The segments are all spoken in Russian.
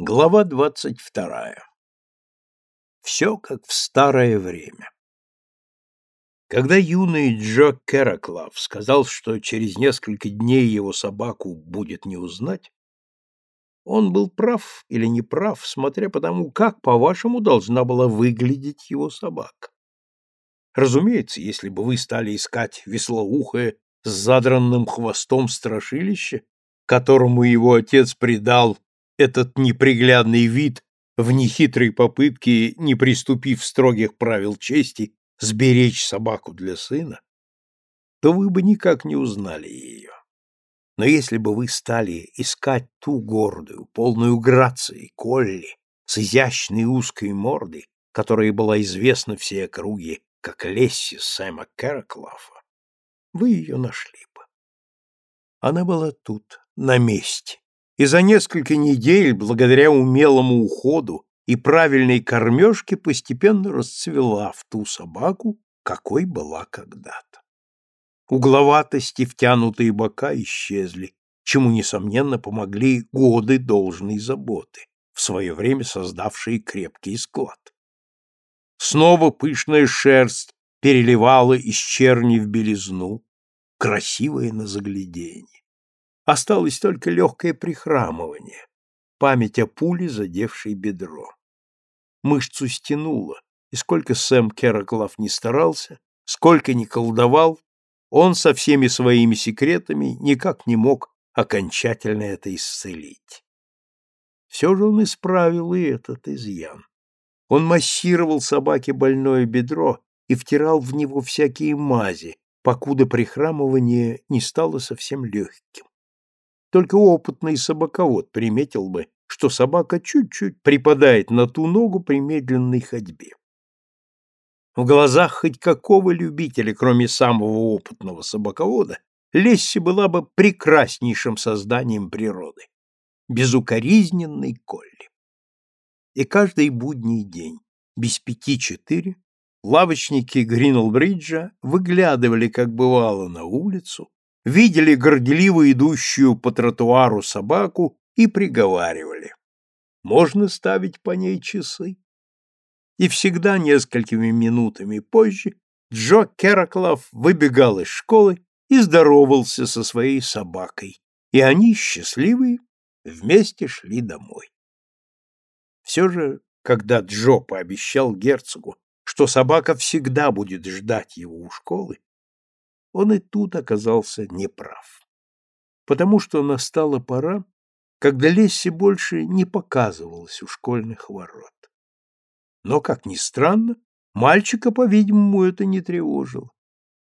Глава двадцать вторая. Все как в старое время. Когда юный Джо Кераклав сказал, что через несколько дней его собаку будет не узнать, он был прав или не прав, смотря по тому, как, по-вашему, должна была выглядеть его собака. Разумеется, если бы вы стали искать веслоухое с задранным хвостом страшилище, которому его отец придал этот неприглядный вид в нехитрой попытке, не приступив строгих правил чести, сберечь собаку для сына, то вы бы никак не узнали ее. Но если бы вы стали искать ту гордую, полную грации Колли с изящной узкой мордой, которая была известна всей округе как Лесси Сэма Кэроклафа, вы ее нашли бы. Она была тут, на месте, и за несколько недель, благодаря умелому уходу и правильной кормежке, постепенно расцвела в ту собаку, какой была когда-то. Угловатости, втянутые бока исчезли, чему, несомненно, помогли годы должной заботы, в свое время создавшие крепкий склад. Снова пышная шерсть переливала из черни в белизну, красивая на загляденье. Осталось только легкое прихрамывание, память о пуле, задевшей бедро. Мышцу стянуло, и сколько Сэм Кераклав не старался, сколько ни колдовал, он со всеми своими секретами никак не мог окончательно это исцелить. Все же он исправил и этот изъян. Он массировал собаке больное бедро и втирал в него всякие мази, покуда прихрамывание не стало совсем легким. Только опытный собаковод приметил бы, что собака чуть-чуть припадает на ту ногу при медленной ходьбе. В глазах хоть какого любителя, кроме самого опытного собаковода, Лесси была бы прекраснейшим созданием природы, безукоризненной Колли. И каждый будний день, без пяти четыре, лавочники Гринелбриджа выглядывали, как бывало, на улицу, видели горделиво идущую по тротуару собаку и приговаривали. Можно ставить по ней часы. И всегда несколькими минутами позже Джо Кераклав выбегал из школы и здоровался со своей собакой, и они, счастливые, вместе шли домой. Все же, когда Джо пообещал герцогу, что собака всегда будет ждать его у школы, он и тут оказался неправ. Потому что настала пора, когда Лесси больше не показывалась у школьных ворот. Но, как ни странно, мальчика, по-видимому, это не тревожило.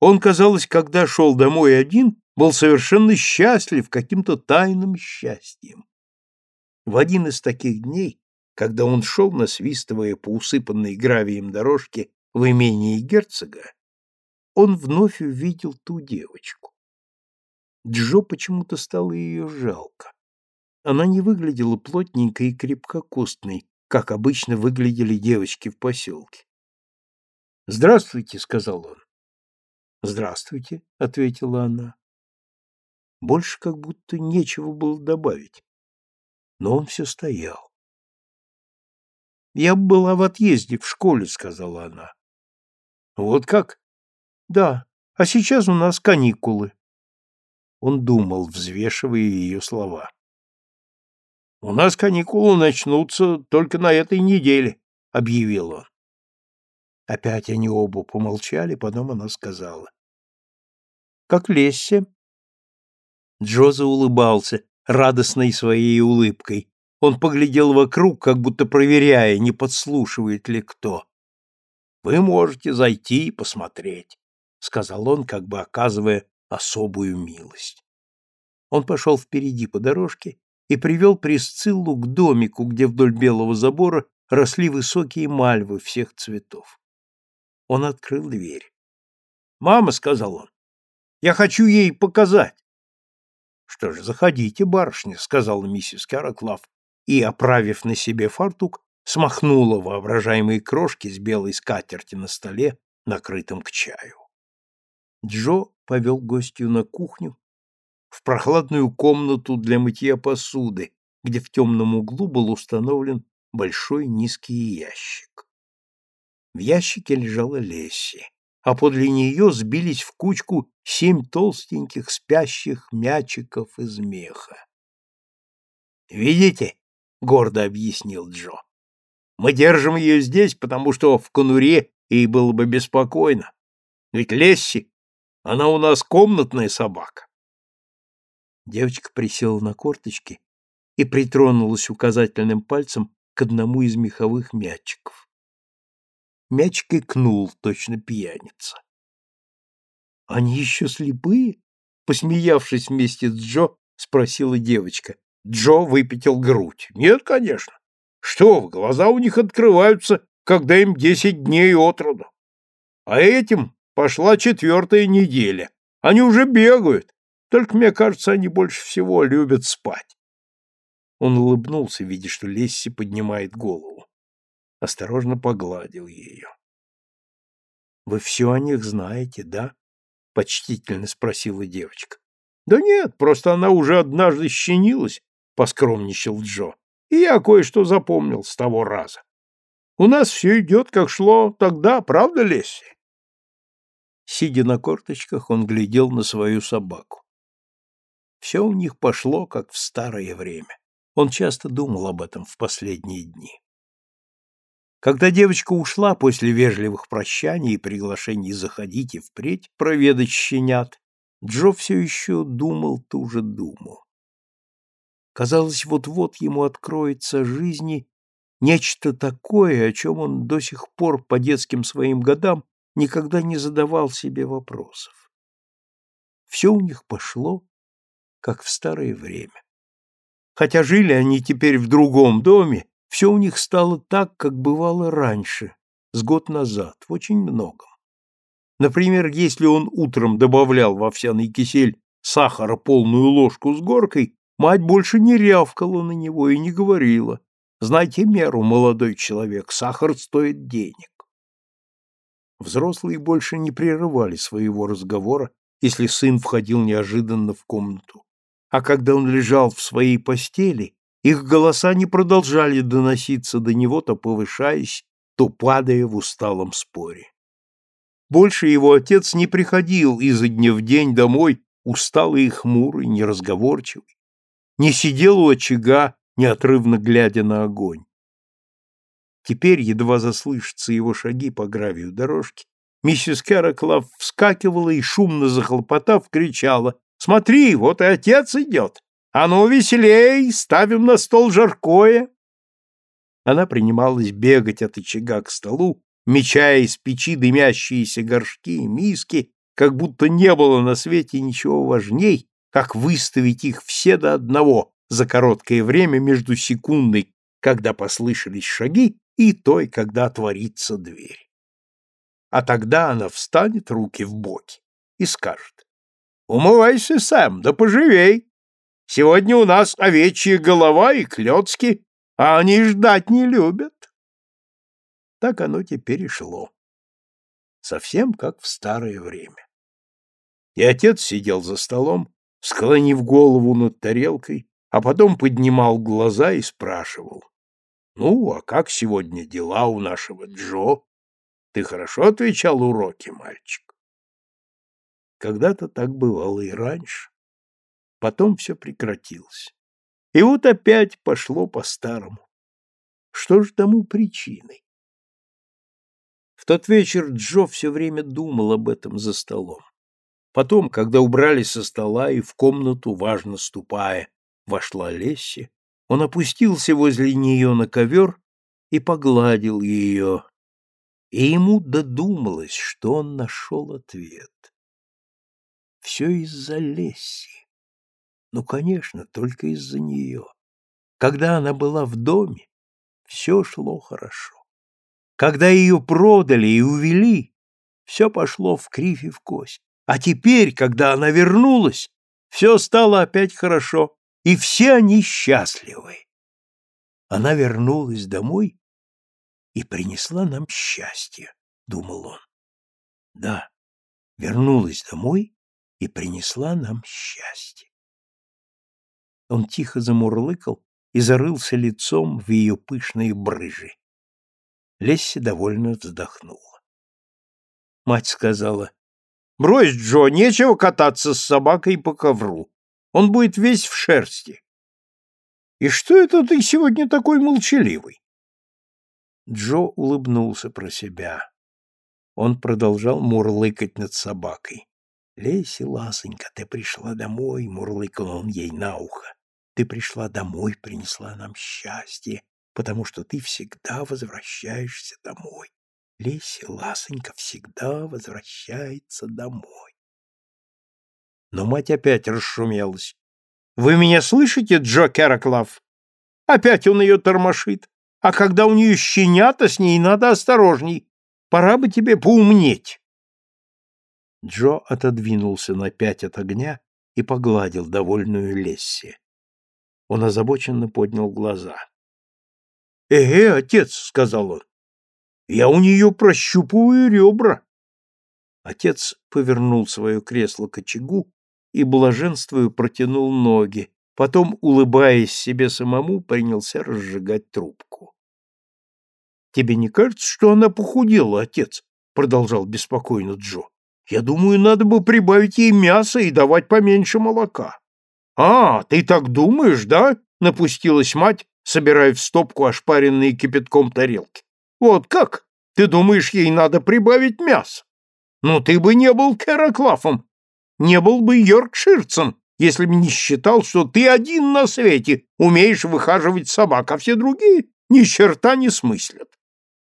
Он, казалось, когда шел домой один, был совершенно счастлив каким-то тайным счастьем. В один из таких дней, когда он шел, насвистывая по усыпанной гравием дорожке в имении герцога, он вновь увидел ту девочку. Джо почему-то стало ее жалко. Она не выглядела плотненькой и крепкокостной, как обычно выглядели девочки в поселке. «Здравствуйте», — сказал он. «Здравствуйте», — ответила она. Больше как будто нечего было добавить. Но он все стоял. «Я была в отъезде в школе», — сказала она. «Вот как?» Да, а сейчас у нас каникулы. Он думал, взвешивая ее слова. У нас каникулы начнутся только на этой неделе, объявил он. Опять они оба помолчали, потом она сказала. Как Лесси? Джоза улыбался, радостной своей улыбкой. Он поглядел вокруг, как будто проверяя, не подслушивает ли кто. Вы можете зайти и посмотреть. — сказал он, как бы оказывая особую милость. Он пошел впереди по дорожке и привел Присциллу к домику, где вдоль белого забора росли высокие мальвы всех цветов. Он открыл дверь. «Мама», — сказал он, — «я хочу ей показать». «Что ж, заходите, барышня», — сказала миссис Караклав, и, оправив на себе фартук, смахнула воображаемые крошки с белой скатерти на столе, накрытом к чаю. Джо повел гостью на кухню, в прохладную комнату для мытья посуды, где в темном углу был установлен большой низкий ящик. В ящике лежала Лесси, а подле нее сбились в кучку семь толстеньких спящих мячиков из меха. «Видите?» — гордо объяснил Джо. «Мы держим ее здесь, потому что в конуре ей было бы беспокойно. Ведь Лесси, она у нас комнатная собака». Девочка присела на корточки и притронулась указательным пальцем к одному из меховых мячиков. Мячик икнул, точно пьяница. «Они еще слепые?» Посмеявшись вместе с Джо, спросила девочка. Джо выпятил грудь. Нет, конечно. Что в глаза у них открываются, когда им десять дней от роду. А этим пошла четвертая неделя. Они уже бегают. Только, мне кажется, они больше всего любят спать. Он улыбнулся, видя, что Лесси поднимает голову. Осторожно погладил ее. — Вы все о них знаете, да? — почтительно спросила девочка. — Да нет, просто она уже однажды щенилась поскромничал Джо. И я кое-что запомнил с того раза. У нас все идет, как шло тогда, правда, Лесси? Сидя на корточках, он глядел на свою собаку. Все у них пошло, как в старое время. Он часто думал об этом в последние дни. Когда девочка ушла после вежливых прощаний и приглашений заходить и впредь проведать щенят, Джо все еще думал ту же думу. Казалось, вот-вот ему откроется жизни нечто такое, о чем он до сих пор по детским своим годам никогда не задавал себе вопросов. Все у них пошло, как в старое время. Хотя жили они теперь в другом доме, все у них стало так, как бывало раньше, с год назад, в очень многом. Например, если он утром добавлял в овсяный кисель сахара полную ложку с горкой, Мать больше не рявкала на него и не говорила. Знайте меру, молодой человек, сахар стоит денег. Взрослые больше не прерывали своего разговора, если сын входил неожиданно в комнату. А когда он лежал в своей постели, их голоса не продолжали доноситься до него, то повышаясь, то падая в усталом споре. Больше его отец не приходил изо дня в день домой, усталый и хмурый, неразговорчивый не сидел у очага, неотрывно глядя на огонь. Теперь, едва заслышатся его шаги по гравию дорожки, миссис Кэроклав вскакивала и, шумно захлопотав, кричала «Смотри, вот и отец идет! А ну, веселей! Ставим на стол жаркое!» Она принималась бегать от очага к столу, мечая из печи дымящиеся горшки и миски, как будто не было на свете ничего важней, как выставить их все до одного за короткое время между секундой, когда послышались шаги, и той, когда отворится дверь. А тогда она встанет, руки в боки, и скажет, «Умывайся, Сэм, да поживей! Сегодня у нас овечья голова и клетки, а они ждать не любят». Так оно теперь и шло. Совсем как в старое время. И отец сидел за столом, склонив голову над тарелкой, а потом поднимал глаза и спрашивал. «Ну, а как сегодня дела у нашего Джо? Ты хорошо отвечал уроки, мальчик?» Когда-то так бывало и раньше. Потом все прекратилось. И вот опять пошло по-старому. Что же тому причиной? В тот вечер Джо все время думал об этом за столом. Потом, когда убрали со стола и в комнату, важно ступая, вошла Лесси, он опустился возле нее на ковер и погладил ее, и ему додумалось, что он нашел ответ. Все из-за Лесси. Ну, конечно, только из-за нее. Когда она была в доме, все шло хорошо. Когда ее продали и увели, все пошло в кривь и в кость. А теперь, когда она вернулась, все стало опять хорошо, и все они счастливы. Она вернулась домой и принесла нам счастье, думал он. Да, вернулась домой и принесла нам счастье. Он тихо замурлыкал и зарылся лицом в ее пышные брыжи. Лесси довольно вздохнула. Мать сказала, «Брось, Джо, нечего кататься с собакой по ковру. Он будет весь в шерсти». «И что это ты сегодня такой молчаливый?» Джо улыбнулся про себя. Он продолжал мурлыкать над собакой. «Леся, ласенька, ты пришла домой», — мурлыкал он ей на ухо. «Ты пришла домой, принесла нам счастье, потому что ты всегда возвращаешься домой. Леся, ласенька, всегда возвращается домой». Но мать опять расшумелась. «Вы меня слышите, Джо Кераклав? Опять он ее тормошит. А когда у нее щенята, с ней надо осторожней. Пора бы тебе поумнеть». Джо отодвинулся на пять от огня и погладил довольную Лесси. Он озабоченно поднял глаза. «Эге, отец!» — сказал он. «Я у нее прощупываю ребра!» Отец повернул свое кресло к очагу и, блаженствуя, протянул ноги, потом, улыбаясь себе самому, принялся разжигать трубку. «Тебе не кажется, что она похудела, отец?» — продолжал беспокойно Джо. Я думаю, надо бы прибавить ей мяса и давать поменьше молока. А, ты так думаешь, да? Напустилась мать, собирая в стопку ошпаренные кипятком тарелки. Вот как? Ты думаешь, ей надо прибавить мяса? Ну, ты бы не был Кераклафом, не был бы Йоркширцем, если бы не считал, что ты один на свете умеешь выхаживать собак, а все другие ни черта не смыслят.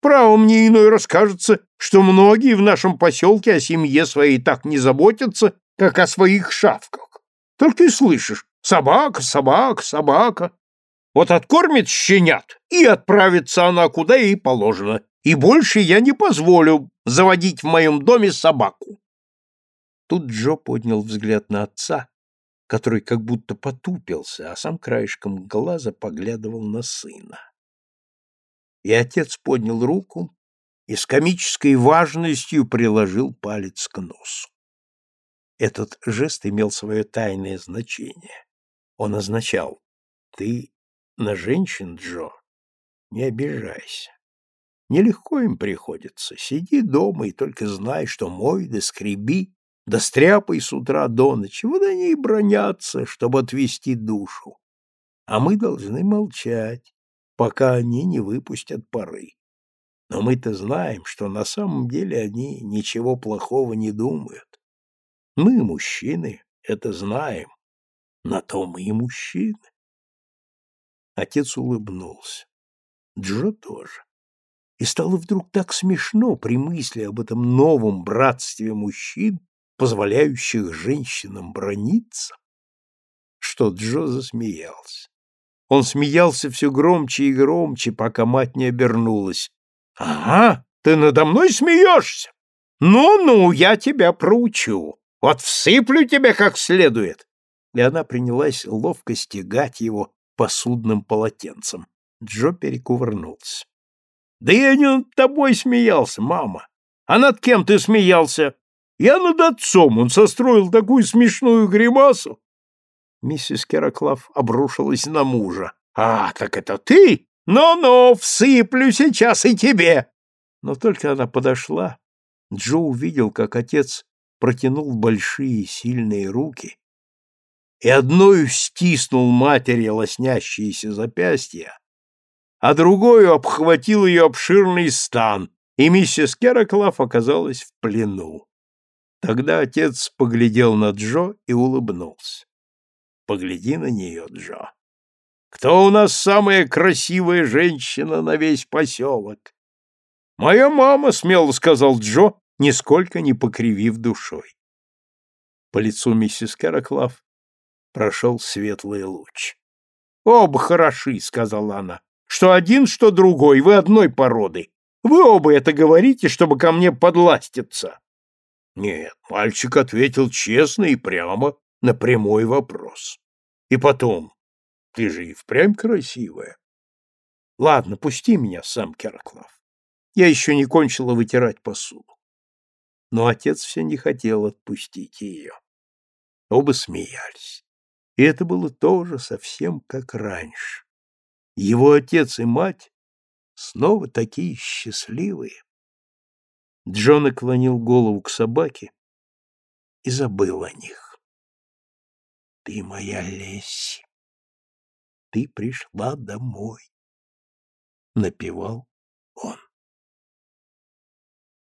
Право мне иной расскажется, что многие в нашем поселке о семье своей так не заботятся, как о своих шавках. Только и слышишь, собака, собака, собака. Вот откормит щенят, и отправится она куда ей положено, и больше я не позволю заводить в моем доме собаку. Тут Джо поднял взгляд на отца, который как будто потупился, а сам краешком глаза поглядывал на сына. И отец поднял руку и с комической важностью приложил палец к носу. Этот жест имел свое тайное значение. Он означал «Ты на женщин, Джо, не обижайся. Нелегко им приходится. Сиди дома и только знай, что мой да скреби, да стряпай с утра до ночи. Вот они и бронятся, чтобы отвести душу. А мы должны молчать, пока они не выпустят пары. Но мы-то знаем, что на самом деле они ничего плохого не думают. Мы, мужчины, это знаем. На то мы и мужчины. Отец улыбнулся. Джо тоже. И стало вдруг так смешно при мысли об этом новом братстве мужчин, позволяющих женщинам брониться, что Джо засмеялся. Он смеялся все громче и громче, пока мать не обернулась. — Ага, ты надо мной смеешься? Ну-ну, я тебя проучу. Вот всыплю тебя как следует. И она принялась ловко стегать его посудным полотенцем. Джо перекувырнулся. — Да я не над тобой смеялся, мама. А над кем ты смеялся? Я над отцом. Он состроил такую смешную гримасу. Миссис Кераклав обрушилась на мужа. «А, так это ты? Ну-ну, всыплю сейчас и тебе!» Но только она подошла, Джо увидел, как отец протянул большие сильные руки и одною стиснул матери лоснящиеся запястья, а другую обхватил ее обширный стан, и миссис Кераклав оказалась в плену. Тогда отец поглядел на Джо и улыбнулся. Погляди на нее, Джо. Кто у нас самая красивая женщина на весь поселок? Моя мама, смело сказал Джо, нисколько не покривив душой. По лицу миссис Караклав прошел светлый луч. «Оба хороши», — сказала она. «Что один, что другой, вы одной породы. Вы оба это говорите, чтобы ко мне подластиться». Нет, мальчик ответил честно и прямо, на прямой вопрос. И потом, ты же и впрямь красивая. Ладно, пусти меня сам, Кераклав. Я еще не кончила вытирать посуду. Но отец все не хотел отпустить ее. Оба смеялись. И это было тоже совсем как раньше. Его отец и мать снова такие счастливые. Джон наклонил голову к собаке и забыл о них. Ты моя Лесси. Ты пришла домой, напевал он.